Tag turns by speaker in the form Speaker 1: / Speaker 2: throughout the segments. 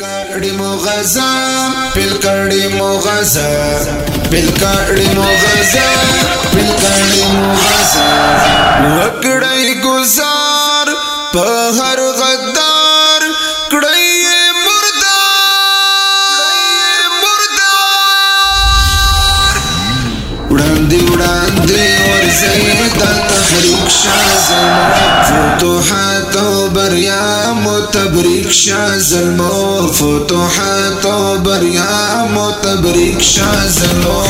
Speaker 1: کړی مو غزا پل کړی مو غزا پل کړی مو غزا پل کړی مو غزا وکړی گزار په هر غدار کړی مردار مردار وړاندې وړاندې ورځي د تخریب شازم فتوحات او بریا تبریک شاه زلمو فتوحات او بریا مو تبریک شاه زلمو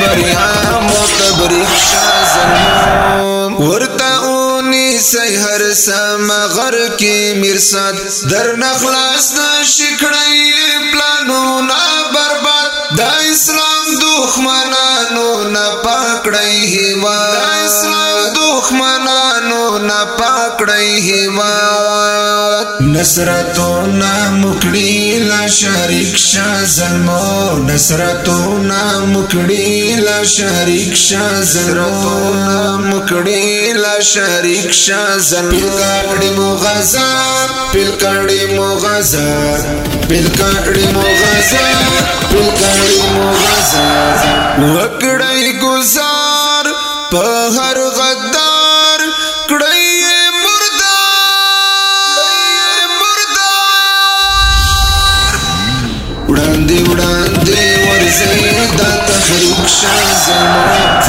Speaker 1: بریا مو تبریک شاه زلمو ورته اونې سي هر سم غر کې مرصد در نخلاص د شکړې پلانونه برباد د اسلام دښمنانو نه پکړې هوا د اسلام دښمنانو نه پکړې هوا نصرتونا مکڑی لا شریک شا زلمو نصرتونا مکڑی لا شریک شا زلمو مکڑی لا شریک شا زلمو پیل کڑی مو غزا پیل کڑی مو غزا پیل کڑی مو غزا پیل کڑی مو غزا وکڑی گزار په هر غدا زیدا تحریک شا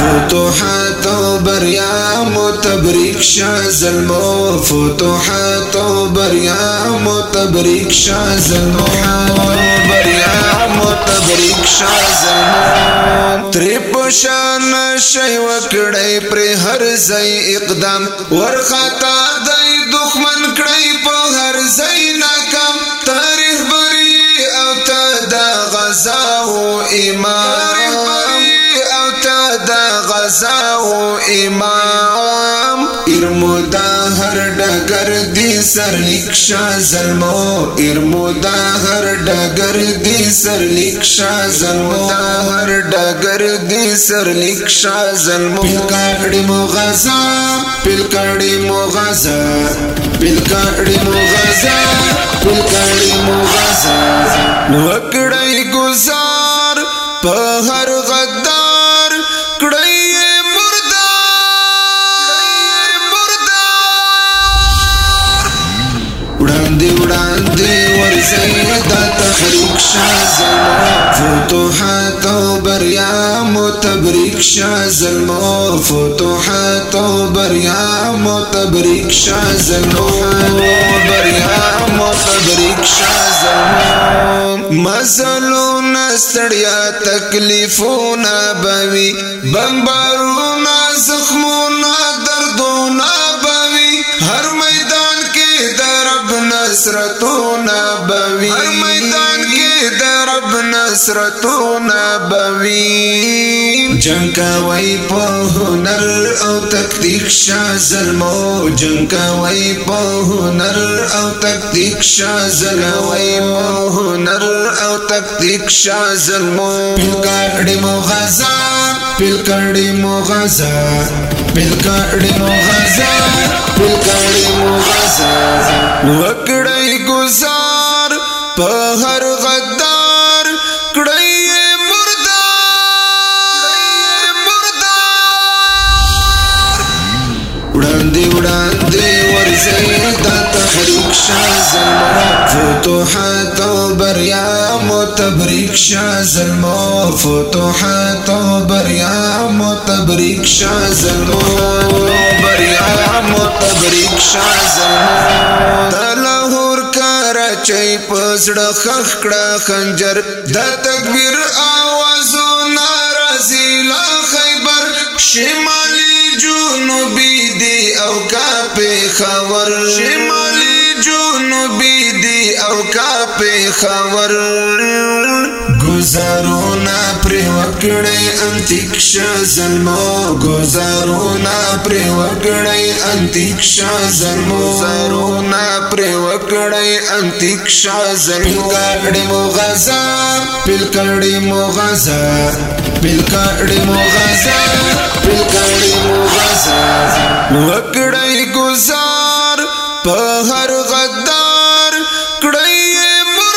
Speaker 1: زلمو فتوحات و بریا متبریک شا زلمو فتوحات و بریا متبریک شا زلمو بریا متبریک شا زلمو تریپشان شی وکړی پر هر ځای اقدام ورختا دای دښمن کړی په هر ځای نه امام تا دا غزا او امام ارمودا هر ډګر دی سر لیکشا زلمو ارمودا هر ډګر دی سر لیکشا زلمو هر ډګر دی سر لیکشا زلمو پلکاړې مو غزا پلکاړې مو غزا پلکاړې مو غزا پلکاړې مو غزا په هر غدار کړی
Speaker 2: وړاندې وړاندې
Speaker 1: ورځي دا تخریک شاه زلمو فتوحات او بریا مو تبریک شاه زلمو فتوحات او بریا مو تبریک شاه زلمو بریا مو تبریک شاه زلمو مزلون ستړیا تکلیفونه بوي بمبارونه زخمونه دردونه بوي هر میدان کې درب نصرت حسرتونه بوي جنگ کوي په هنر او تکتیک شاه زلمو جنگ کوي په هنر او تکتیک شاه زلوي په هنر او تکتیک شاه زلمو پلکړې مو غزا پلکړې مو غزا پلکړې مو غزا پلکړې مو غزا وکړې گزار په هر وړاندې وړاندې ورځي دا تحریک شاه زلمو فتوحات او بریا مو تبریک شاه زلمو فتوحات او بریا مو تبریک شاه زلمو بریا مو تبریک شاه زلمو تلهور کراچۍ پسړه خخ کړه خنجر د تکبیر आवाजو ناراضي لا خیبر شمالي جنوبي او کا په خبر شمالي جنوبي دي او کا په خبر گزارونا پر وکړی انتیکش زلمو گزارونا پر وکړی انتیکش زلمو گزارونا پر وکړی انتیکش زلمو کړې مو غزا پل کړې مو غزا پل کړې مو غزا وکړی گزار په هر غدار کړی مردار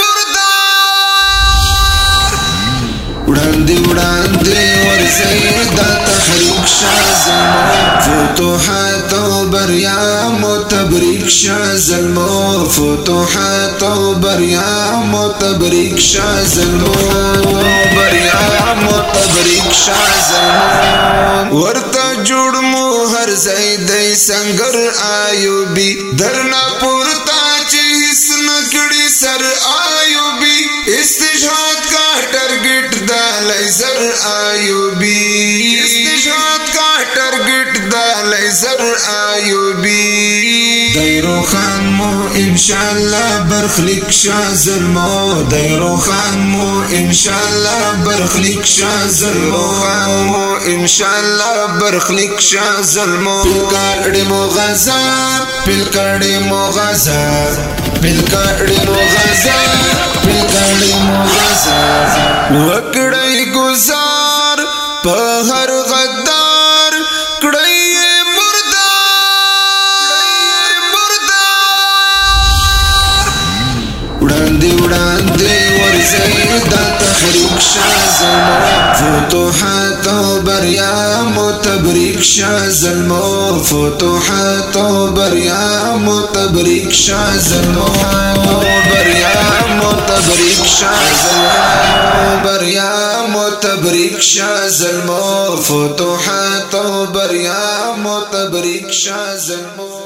Speaker 1: مردار وړاندې وړاندې ورځي دا تخریب شازم فتوحات بریا متبرک شا ظلم و فتوحات و بریا متبرک شا ظلم و بریا متبرک شا ظلم ورتا جوړ مو هر ځای د سنگر آیوبی درنا پورتا چې حسن کړي سر آ سر ایوبی دی روخان مو انشاءالله برخلیک شا ظلمو دی روخان مو انشاءالله برخلیک شا ظلمو روخان مو انشاءالله برخلیک شا ظلمو پلکاڑی مو غزا پلکاڑی مو غزا پلکاڑی مو غزا پلکاڑی مو غزا وکڑی گزار په هر غدا زید تخریب شاه فتوحات و بریام و تبریک فتوحات و بریام و تبریک شاه زلمو بریام و تبریک فتوحات و بریام و تبریک